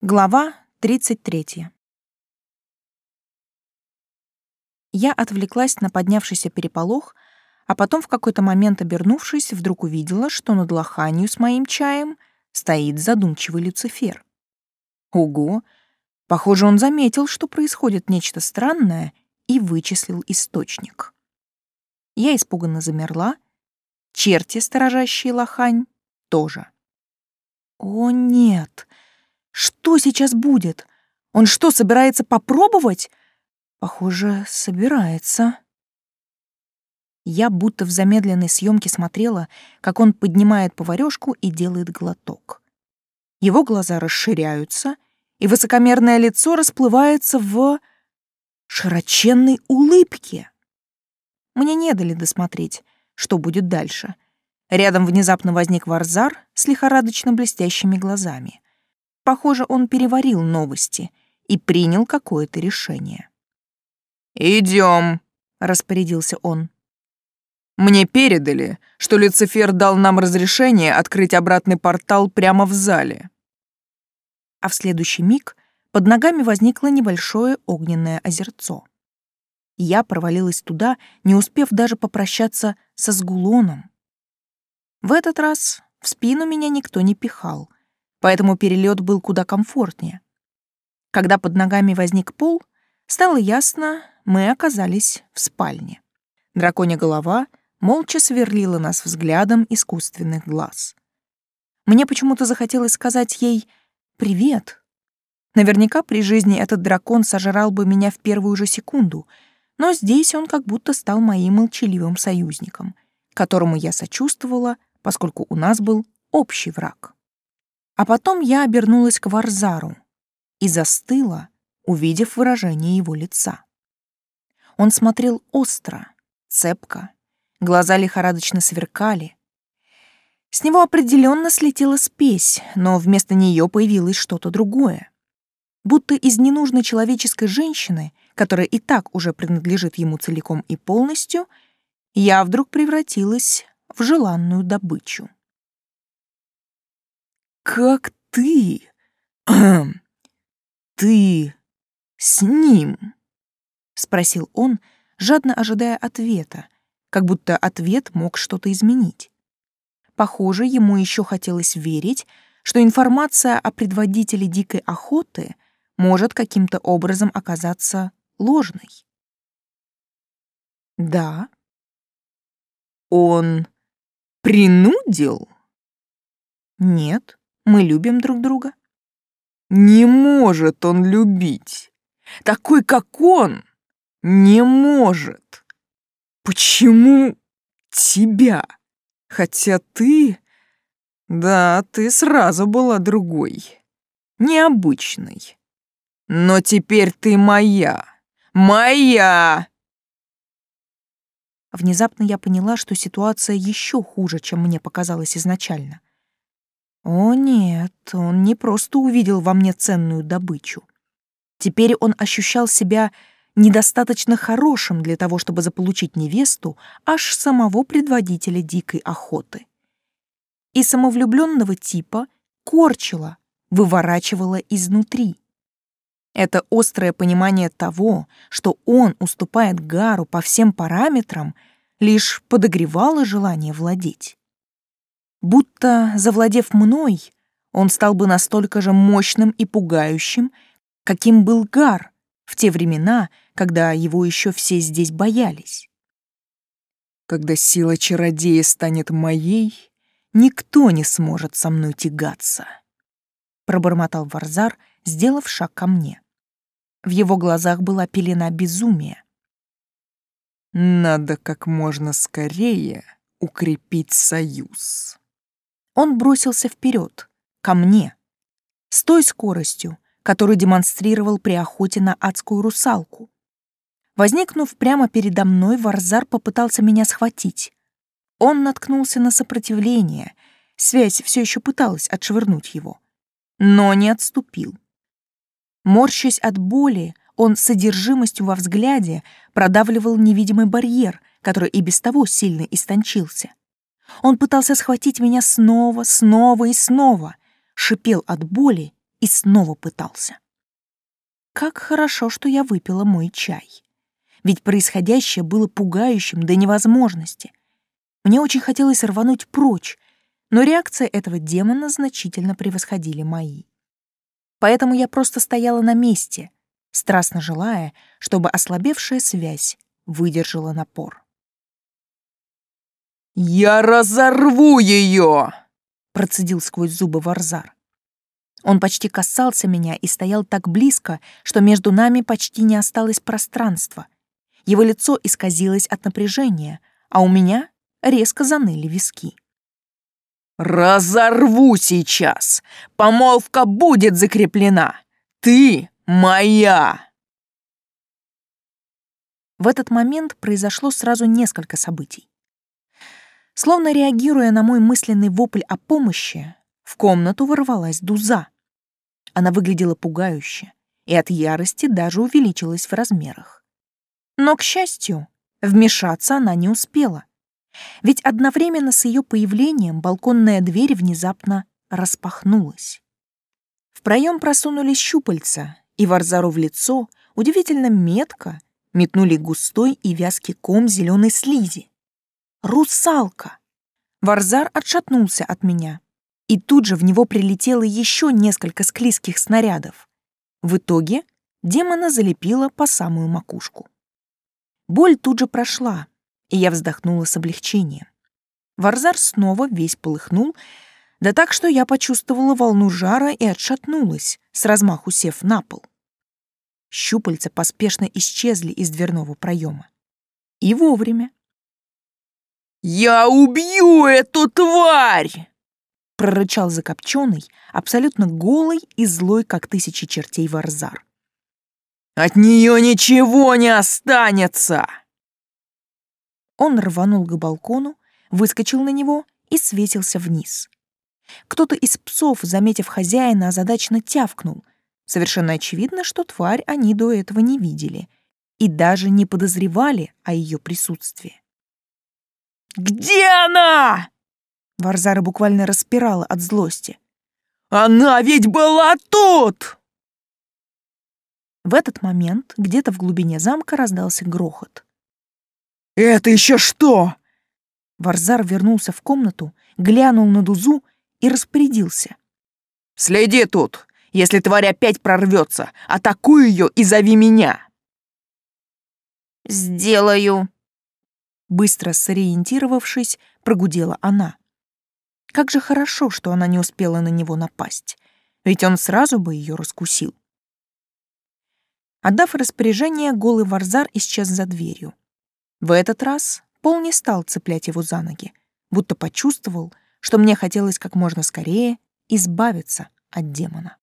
Глава 33. Я отвлеклась на поднявшийся переполох, а потом в какой-то момент, обернувшись, вдруг увидела, что над лоханью с моим чаем стоит задумчивый Люцифер. Ого! Похоже, он заметил, что происходит нечто странное, и вычислил источник. Я испуганно замерла. Черти, сторожащие лохань, тоже. О, нет! Что сейчас будет? Он что, собирается попробовать? Похоже, собирается. Я будто в замедленной съемке смотрела, как он поднимает поварёшку и делает глоток. Его глаза расширяются, и высокомерное лицо расплывается в широченной улыбке. Мне не дали досмотреть, что будет дальше. Рядом внезапно возник Варзар с лихорадочно блестящими глазами. Похоже, он переварил новости и принял какое-то решение. Идем, распорядился он. Мне передали, что Люцифер дал нам разрешение открыть обратный портал прямо в зале. А в следующий миг под ногами возникло небольшое огненное озерцо. Я провалилась туда, не успев даже попрощаться со сгулоном. В этот раз в спину меня никто не пихал — поэтому перелет был куда комфортнее. Когда под ногами возник пол, стало ясно, мы оказались в спальне. Драконья голова молча сверлила нас взглядом искусственных глаз. Мне почему-то захотелось сказать ей «Привет». Наверняка при жизни этот дракон сожрал бы меня в первую же секунду, но здесь он как будто стал моим молчаливым союзником, которому я сочувствовала, поскольку у нас был общий враг. А потом я обернулась к Варзару и застыла, увидев выражение его лица. Он смотрел остро, цепко, глаза лихорадочно сверкали. С него определенно слетела спесь, но вместо нее появилось что-то другое. Будто из ненужной человеческой женщины, которая и так уже принадлежит ему целиком и полностью, я вдруг превратилась в желанную добычу как ты... ты с ним?» — спросил он, жадно ожидая ответа, как будто ответ мог что-то изменить. Похоже, ему еще хотелось верить, что информация о предводителе дикой охоты может каким-то образом оказаться ложной. «Да». «Он принудил?» «Нет». Мы любим друг друга. Не может он любить. Такой, как он, не может. Почему тебя? Хотя ты... Да, ты сразу была другой. Необычной. Но теперь ты моя. Моя! Внезапно я поняла, что ситуация еще хуже, чем мне показалось изначально. О нет, он не просто увидел во мне ценную добычу. Теперь он ощущал себя недостаточно хорошим для того, чтобы заполучить невесту аж самого предводителя дикой охоты. И самовлюбленного типа корчило, выворачивало изнутри. Это острое понимание того, что он уступает Гару по всем параметрам, лишь подогревало желание владеть. Будто, завладев мной, он стал бы настолько же мощным и пугающим, каким был Гар в те времена, когда его еще все здесь боялись. Когда сила чародея станет моей, никто не сможет со мной тягаться, пробормотал Варзар, сделав шаг ко мне. В его глазах была пелена безумия. Надо как можно скорее укрепить союз он бросился вперед, ко мне, с той скоростью, которую демонстрировал при охоте на адскую русалку. Возникнув прямо передо мной, Варзар попытался меня схватить. Он наткнулся на сопротивление, связь все еще пыталась отшвырнуть его, но не отступил. Морщась от боли, он с содержимостью во взгляде продавливал невидимый барьер, который и без того сильно истончился. Он пытался схватить меня снова, снова и снова, шипел от боли и снова пытался. Как хорошо, что я выпила мой чай. Ведь происходящее было пугающим до невозможности. Мне очень хотелось рвануть прочь, но реакция этого демона значительно превосходили мои. Поэтому я просто стояла на месте, страстно желая, чтобы ослабевшая связь выдержала напор. «Я разорву ее!» — процедил сквозь зубы Варзар. Он почти касался меня и стоял так близко, что между нами почти не осталось пространства. Его лицо исказилось от напряжения, а у меня резко заныли виски. «Разорву сейчас! Помолвка будет закреплена! Ты моя!» В этот момент произошло сразу несколько событий. Словно реагируя на мой мысленный вопль о помощи, в комнату ворвалась Дуза. Она выглядела пугающе и от ярости даже увеличилась в размерах. Но, к счастью, вмешаться она не успела. Ведь одновременно с ее появлением балконная дверь внезапно распахнулась. В проем просунулись щупальца, и Варзару в лицо удивительно метко метнули густой и вязкий ком зеленой слизи. «Русалка!» Варзар отшатнулся от меня, и тут же в него прилетело еще несколько склизких снарядов. В итоге демона залепило по самую макушку. Боль тут же прошла, и я вздохнула с облегчением. Варзар снова весь полыхнул, да так, что я почувствовала волну жара и отшатнулась, с размаху сев на пол. Щупальца поспешно исчезли из дверного проема. И вовремя. «Я убью эту тварь!» прорычал закопченный, абсолютно голый и злой, как тысячи чертей Варзар. «От нее ничего не останется!» Он рванул к балкону, выскочил на него и свесился вниз. Кто-то из псов, заметив хозяина, озадаченно тявкнул. Совершенно очевидно, что тварь они до этого не видели и даже не подозревали о ее присутствии. «Где она?» Варзара буквально распирала от злости. «Она ведь была тут!» В этот момент где-то в глубине замка раздался грохот. «Это еще что?» Варзар вернулся в комнату, глянул на Дузу и распорядился. «Следи тут! Если тварь опять прорвется, атакуй ее и зови меня!» «Сделаю!» Быстро сориентировавшись, прогудела она. Как же хорошо, что она не успела на него напасть, ведь он сразу бы ее раскусил. Отдав распоряжение, голый варзар исчез за дверью. В этот раз Пол не стал цеплять его за ноги, будто почувствовал, что мне хотелось как можно скорее избавиться от демона.